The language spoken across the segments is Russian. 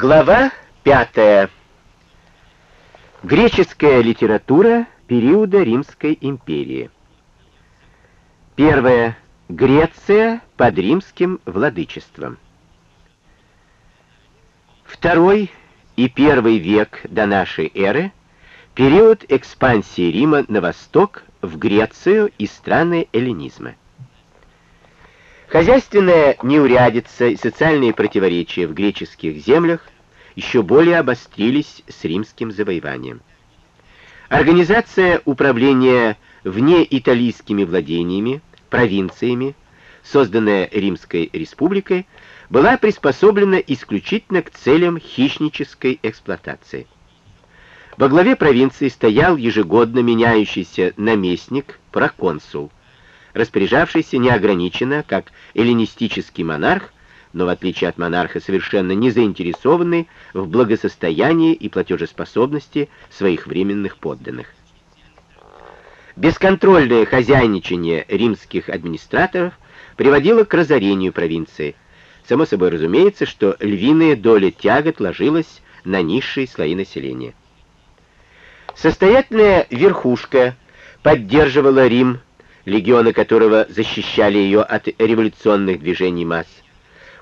Глава пятая. Греческая литература периода Римской империи. Первое. Греция под римским владычеством. Второй и первый век до нашей эры — период экспансии Рима на восток, в Грецию и страны эллинизма. Хозяйственная неурядица и социальные противоречия в греческих землях еще более обострились с римским завоеванием. Организация управления вне италийскими владениями, провинциями, созданная Римской республикой, была приспособлена исключительно к целям хищнической эксплуатации. Во главе провинции стоял ежегодно меняющийся наместник, проконсул, распоряжавшийся неограниченно, как эллинистический монарх, но в отличие от монарха совершенно не заинтересованный в благосостоянии и платежеспособности своих временных подданных. Бесконтрольное хозяйничание римских администраторов приводило к разорению провинции. Само собой разумеется, что львиная доля тягот ложилась на низшие слои населения. Состоятельная верхушка поддерживала Рим легионы которого защищали ее от революционных движений масс.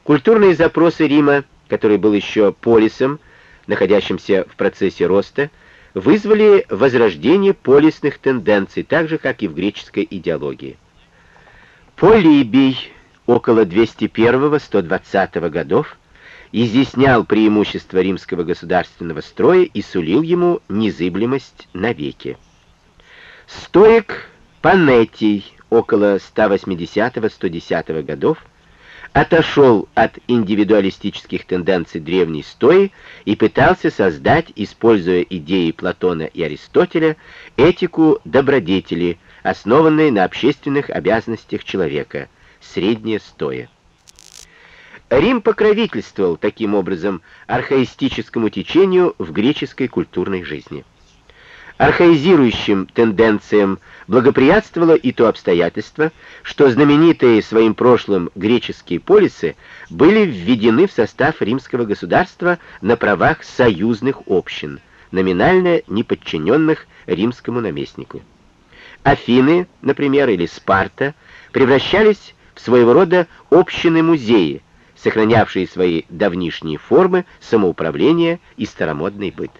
Культурные запросы Рима, который был еще полисом, находящимся в процессе роста, вызвали возрождение полисных тенденций, так же, как и в греческой идеологии. Полибий около 201-120 годов изъяснял преимущества римского государственного строя и сулил ему незыблемость навеки. Стоик Панетий около 180-110 годов отошел от индивидуалистических тенденций древней стои и пытался создать, используя идеи Платона и Аристотеля, этику добродетели, основанной на общественных обязанностях человека, средняя стоя. Рим покровительствовал таким образом архаистическому течению в греческой культурной жизни. Архаизирующим тенденциям благоприятствовало и то обстоятельство, что знаменитые своим прошлым греческие полисы были введены в состав римского государства на правах союзных общин, номинально не подчиненных римскому наместнику. Афины, например, или Спарта превращались в своего рода общины-музеи, сохранявшие свои давнишние формы самоуправления и старомодный быт.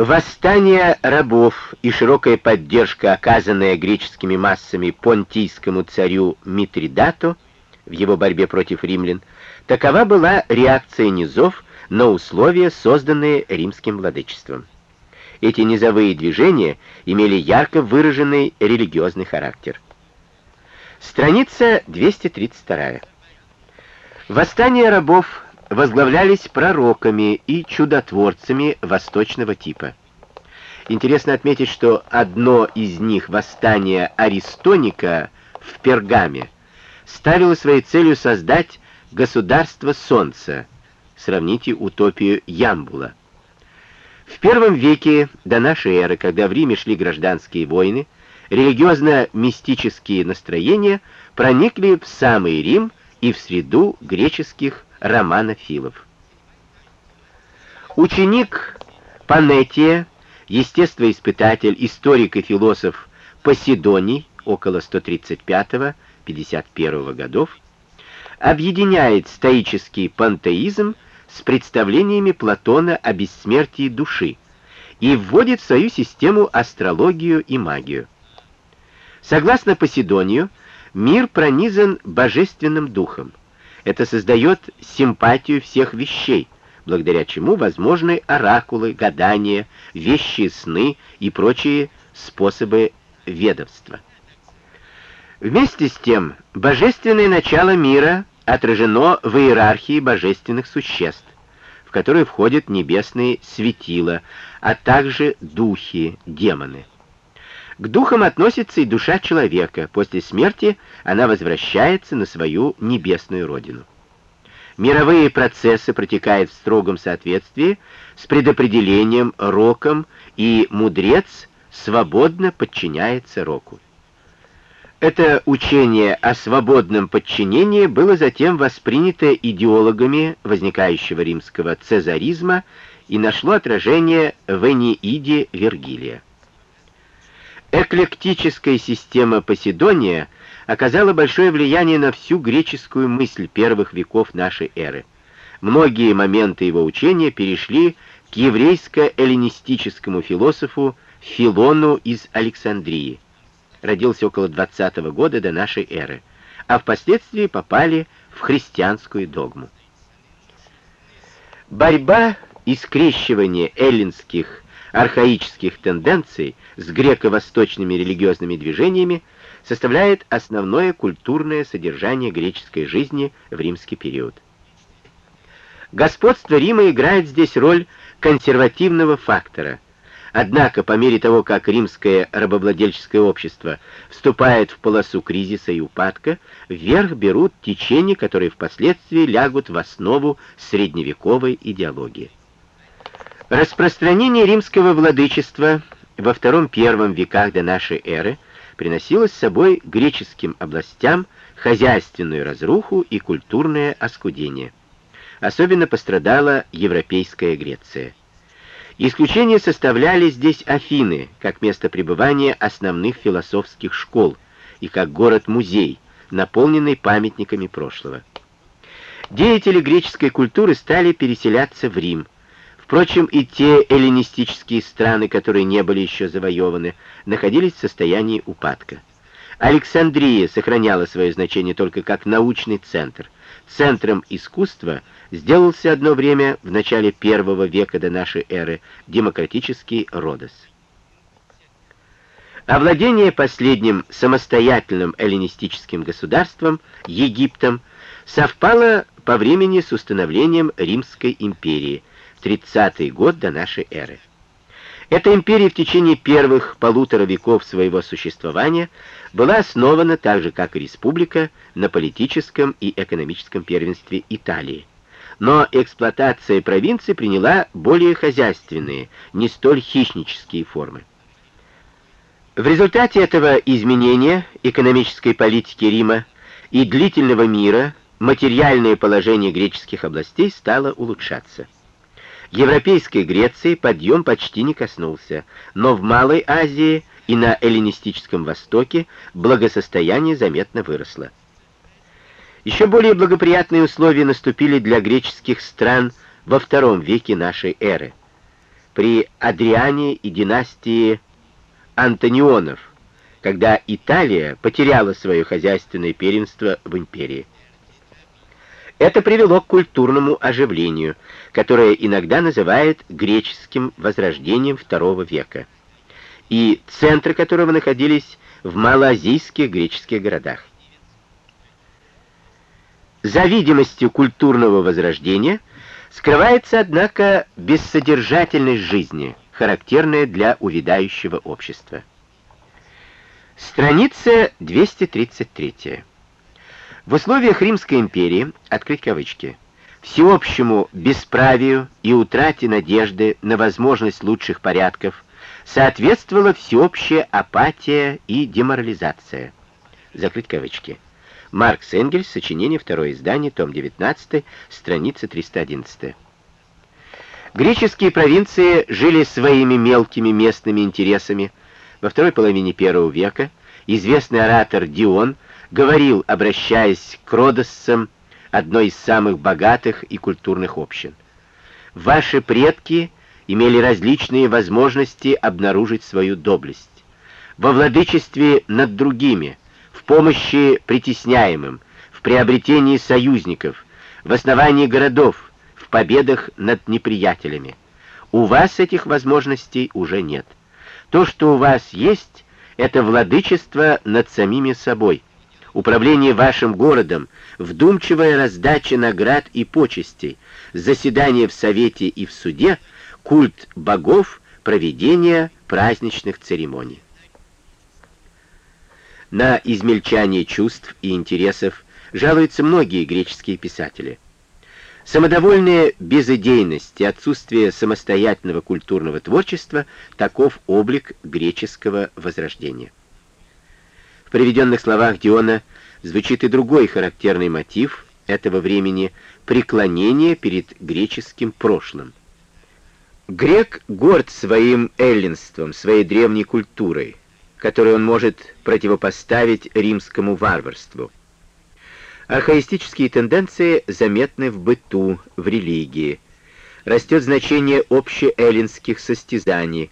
Восстание рабов и широкая поддержка, оказанная греческими массами понтийскому царю Митридату в его борьбе против римлян, такова была реакция низов на условия, созданные римским владычеством. Эти низовые движения имели ярко выраженный религиозный характер. Страница 232. Восстание рабов возглавлялись пророками и чудотворцами восточного типа. Интересно отметить, что одно из них, восстание Аристоника в Пергаме, ставило своей целью создать государство Солнца. Сравните утопию Ямбула. В первом веке до нашей эры, когда в Риме шли гражданские войны, религиозно-мистические настроения проникли в самый Рим и в среду греческих романофилов. Ученик Панетия, естествоиспытатель, историк и философ Поседоний, около 135-51 годов, объединяет стоический пантеизм с представлениями Платона о бессмертии души и вводит в свою систему астрологию и магию. Согласно Поседонию, мир пронизан божественным духом. Это создает симпатию всех вещей, благодаря чему возможны оракулы, гадания, вещи сны и прочие способы ведовства. Вместе с тем, божественное начало мира отражено в иерархии божественных существ, в которые входят небесные светила, а также духи, демоны. К духам относится и душа человека. После смерти она возвращается на свою небесную родину. Мировые процессы протекают в строгом соответствии с предопределением роком, и мудрец свободно подчиняется року. Это учение о свободном подчинении было затем воспринято идеологами возникающего римского цезаризма и нашло отражение в Энеиде Вергилия. Эклектическая система Поседония оказала большое влияние на всю греческую мысль первых веков нашей эры. Многие моменты его учения перешли к еврейско-эллинистическому философу Филону из Александрии. Родился около 20 -го года до нашей эры, а впоследствии попали в христианскую догму. Борьба и скрещивание эллинских архаических тенденций с греко-восточными религиозными движениями составляет основное культурное содержание греческой жизни в римский период. Господство Рима играет здесь роль консервативного фактора. Однако, по мере того, как римское рабовладельческое общество вступает в полосу кризиса и упадка, вверх берут течения, которые впоследствии лягут в основу средневековой идеологии. Распространение римского владычества во втором-первом веках до нашей эры приносило с собой греческим областям хозяйственную разруху и культурное оскудение. Особенно пострадала европейская Греция. Исключение составляли здесь Афины, как место пребывания основных философских школ и как город-музей, наполненный памятниками прошлого. Деятели греческой культуры стали переселяться в Рим, Впрочем, и те эллинистические страны, которые не были еще завоеваны, находились в состоянии упадка. Александрия сохраняла свое значение только как научный центр. Центром искусства сделался одно время в начале первого века до нашей эры демократический Родос. Овладение последним самостоятельным эллинистическим государством, Египтом, совпало по времени с установлением Римской империи – 30 год до нашей эры. Эта империя в течение первых полутора веков своего существования была основана так же, как и республика, на политическом и экономическом первенстве Италии. Но эксплуатация провинций приняла более хозяйственные, не столь хищнические формы. В результате этого изменения экономической политики Рима и длительного мира материальное положение греческих областей стало улучшаться. Европейской Греции подъем почти не коснулся, но в Малой Азии и на эллинистическом Востоке благосостояние заметно выросло. Еще более благоприятные условия наступили для греческих стран во втором веке нашей эры, при Адриане и династии Антонионов, когда Италия потеряла свое хозяйственное первенство в империи. Это привело к культурному оживлению, которое иногда называют греческим возрождением II века, и центры которого находились в малоазийских греческих городах. За видимостью культурного возрождения скрывается, однако, бессодержательность жизни, характерная для увядающего общества. Страница 233. В условиях Римской империи, открыть кавычки, всеобщему бесправию и утрате надежды на возможность лучших порядков соответствовала всеобщая апатия и деморализация. Закрыть кавычки. Маркс Энгельс, сочинение, второе издание, том 19, страница 311. Греческие провинции жили своими мелкими местными интересами. Во второй половине первого века известный оратор Дион – говорил, обращаясь к родоссам одной из самых богатых и культурных общин. Ваши предки имели различные возможности обнаружить свою доблесть. Во владычестве над другими, в помощи притесняемым, в приобретении союзников, в основании городов, в победах над неприятелями. У вас этих возможностей уже нет. То, что у вас есть, это владычество над самими собой – управление вашим городом, вдумчивая раздача наград и почестей, заседание в совете и в суде, культ богов, проведение праздничных церемоний. На измельчание чувств и интересов жалуются многие греческие писатели. Самодовольная безыдейность и отсутствие самостоятельного культурного творчества – таков облик греческого возрождения. В приведенных словах Диона звучит и другой характерный мотив этого времени — преклонение перед греческим прошлым. Грек горд своим эллинством, своей древней культурой, которую он может противопоставить римскому варварству. Архаистические тенденции заметны в быту, в религии. Растет значение общеэллинских состязаний.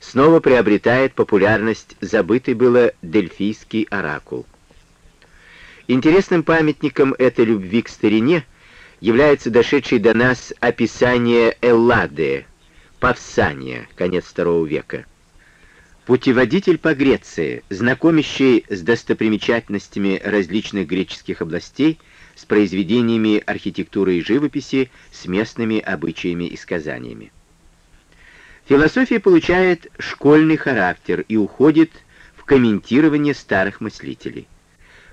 Снова приобретает популярность забытый было дельфийский оракул. Интересным памятником этой любви к старине является дошедший до нас описание Эллады, Павсания, конец II века. Путеводитель по Греции, знакомящий с достопримечательностями различных греческих областей, с произведениями архитектуры и живописи, с местными обычаями и сказаниями. Философия получает школьный характер и уходит в комментирование старых мыслителей.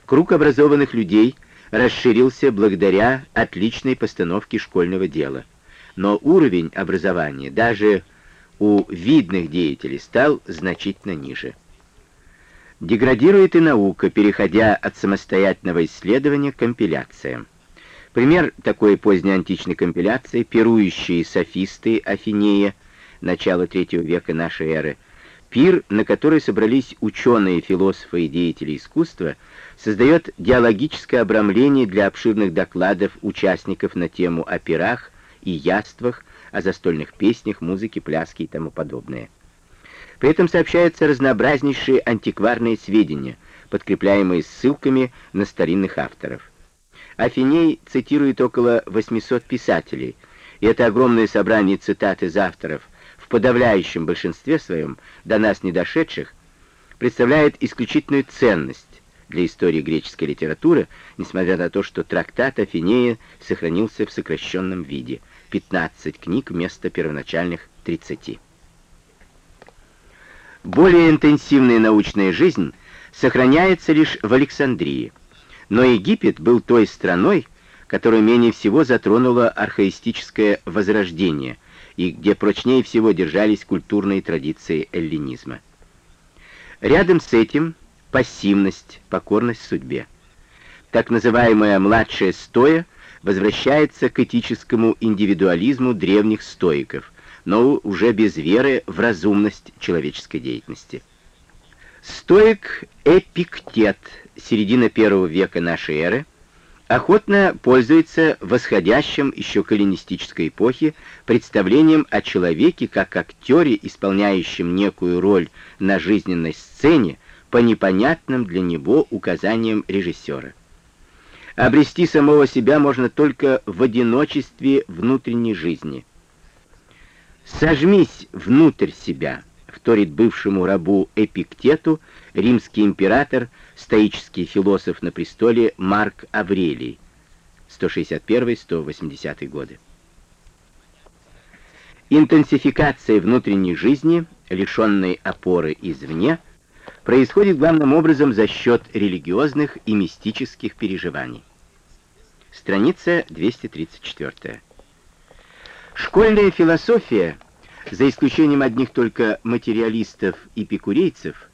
Круг образованных людей расширился благодаря отличной постановке школьного дела. Но уровень образования даже у видных деятелей стал значительно ниже. Деградирует и наука, переходя от самостоятельного исследования к компиляциям. Пример такой поздней античной компиляции — пирующие софисты Афинея, начала III века нашей эры, пир, на который собрались ученые, философы и деятели искусства — создает диалогическое обрамление для обширных докладов участников на тему о пирах и яствах, о застольных песнях, музыке, пляске и тому подобное. При этом сообщаются разнообразнейшие антикварные сведения, подкрепляемые ссылками на старинных авторов. Афиней цитирует около 800 писателей, и это огромное собрание цитат из авторов, в подавляющем большинстве своем, до нас не дошедших, представляет исключительную ценность, для истории греческой литературы, несмотря на то, что трактат Афинея сохранился в сокращенном виде. 15 книг вместо первоначальных 30. Более интенсивная научная жизнь сохраняется лишь в Александрии, но Египет был той страной, которую менее всего затронуло архаистическое возрождение и где прочнее всего держались культурные традиции эллинизма. Рядом с этим пассивность, покорность судьбе. Так называемая младшая стоя возвращается к этическому индивидуализму древних стоиков, но уже без веры в разумность человеческой деятельности. Стоик Эпиктет, середина первого века нашей эры, охотно пользуется восходящим еще к эпохе представлением о человеке как актере, исполняющем некую роль на жизненной сцене, по непонятным для него указаниям режиссера. Обрести самого себя можно только в одиночестве внутренней жизни. «Сожмись внутрь себя», — вторит бывшему рабу Эпиктету римский император, стоический философ на престоле Марк Аврелий, 161-180 годы. Интенсификация внутренней жизни, лишенной опоры извне, происходит главным образом за счет религиозных и мистических переживаний. Страница 234. Школьная философия, за исключением одних только материалистов и пикурейцев,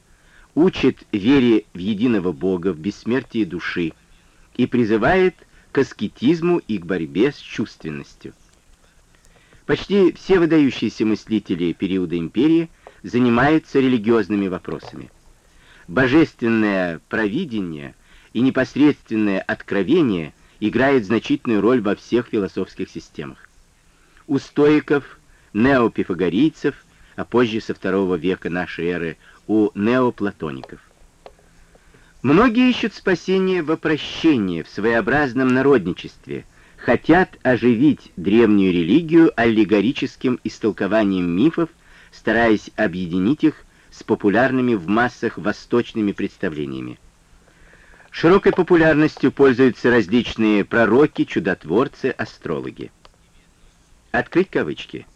учит вере в единого Бога, в бессмертие души и призывает к аскетизму и к борьбе с чувственностью. Почти все выдающиеся мыслители периода империи занимаются религиозными вопросами божественное провидение и непосредственное откровение играет значительную роль во всех философских системах. У стоиков, неопифагорийцев, а позже со второго века нашей эры у неоплатоников. Многие ищут спасение в опрощении, в своеобразном народничестве, хотят оживить древнюю религию аллегорическим истолкованием мифов, стараясь объединить их с популярными в массах восточными представлениями. Широкой популярностью пользуются различные пророки, чудотворцы, астрологи. Открыть кавычки.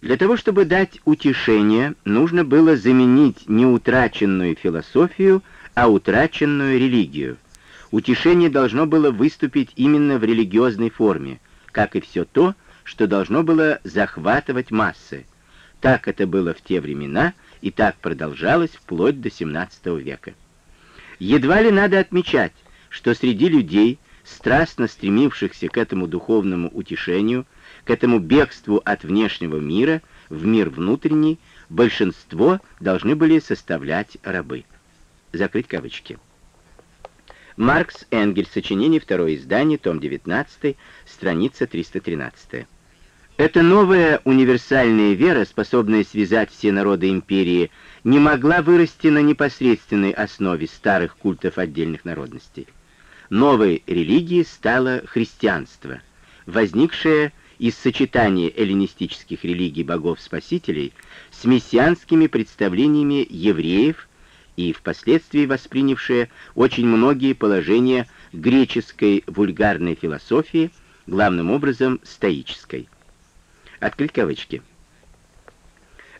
Для того, чтобы дать утешение, нужно было заменить не утраченную философию, а утраченную религию. Утешение должно было выступить именно в религиозной форме, как и все то, что должно было захватывать массы. Так это было в те времена, и так продолжалось вплоть до XVII века. Едва ли надо отмечать, что среди людей, страстно стремившихся к этому духовному утешению, к этому бегству от внешнего мира в мир внутренний, большинство должны были составлять рабы. Закрыть кавычки. Маркс Энгельс, сочинение, второе издание, том 19, страница 313. Эта новая универсальная вера, способная связать все народы империи, не могла вырасти на непосредственной основе старых культов отдельных народностей. Новой религией стало христианство, возникшее из сочетания эллинистических религий богов-спасителей с мессианскими представлениями евреев и впоследствии воспринявшая очень многие положения греческой вульгарной философии, главным образом стоической. Открыть кавычки.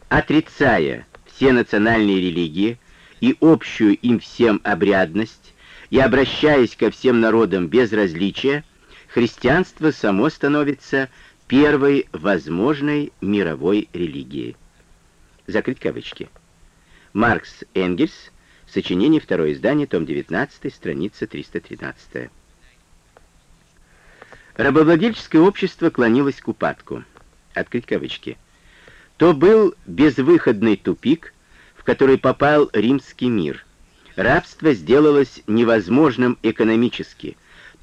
Отрицая все национальные религии и общую им всем обрядность, и обращаясь ко всем народам без различия, христианство само становится первой возможной мировой религией. Закрыть кавычки. Маркс Энгельс, сочинение, второе издание, том 19, страница 313. Рабовладельческое общество клонилось к упадку. Открыть кавычки. То был безвыходный тупик, в который попал римский мир. Рабство сделалось невозможным экономически.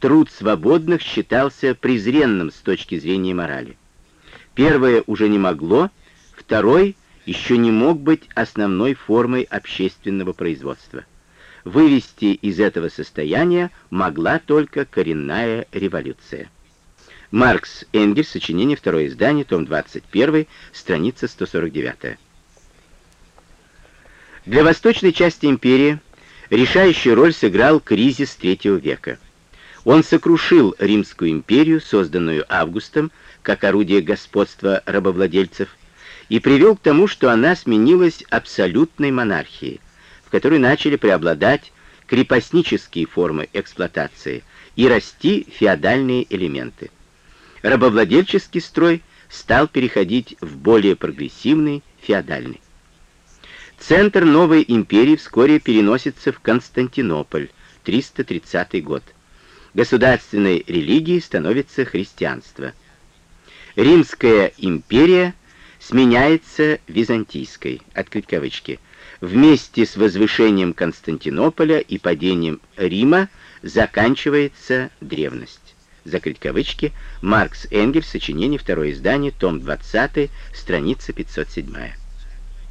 Труд свободных считался презренным с точки зрения морали. Первое уже не могло, второй — еще не мог быть основной формой общественного производства. Вывести из этого состояния могла только коренная революция. Маркс Энгельс, сочинение, второе издание, том 21, страница 149. Для восточной части империи решающую роль сыграл кризис третьего века. Он сокрушил Римскую империю, созданную Августом, как орудие господства рабовладельцев, и привел к тому, что она сменилась абсолютной монархией, в которой начали преобладать крепостнические формы эксплуатации и расти феодальные элементы. Рабовладельческий строй стал переходить в более прогрессивный феодальный. Центр новой империи вскоре переносится в Константинополь, 330 год. Государственной религией становится христианство. Римская империя – сменяется византийской, открыть кавычки. Вместе с возвышением Константинополя и падением Рима заканчивается древность. Закрыть кавычки. Маркс Энгельс, сочинение, второе издание, том 20, страница 507.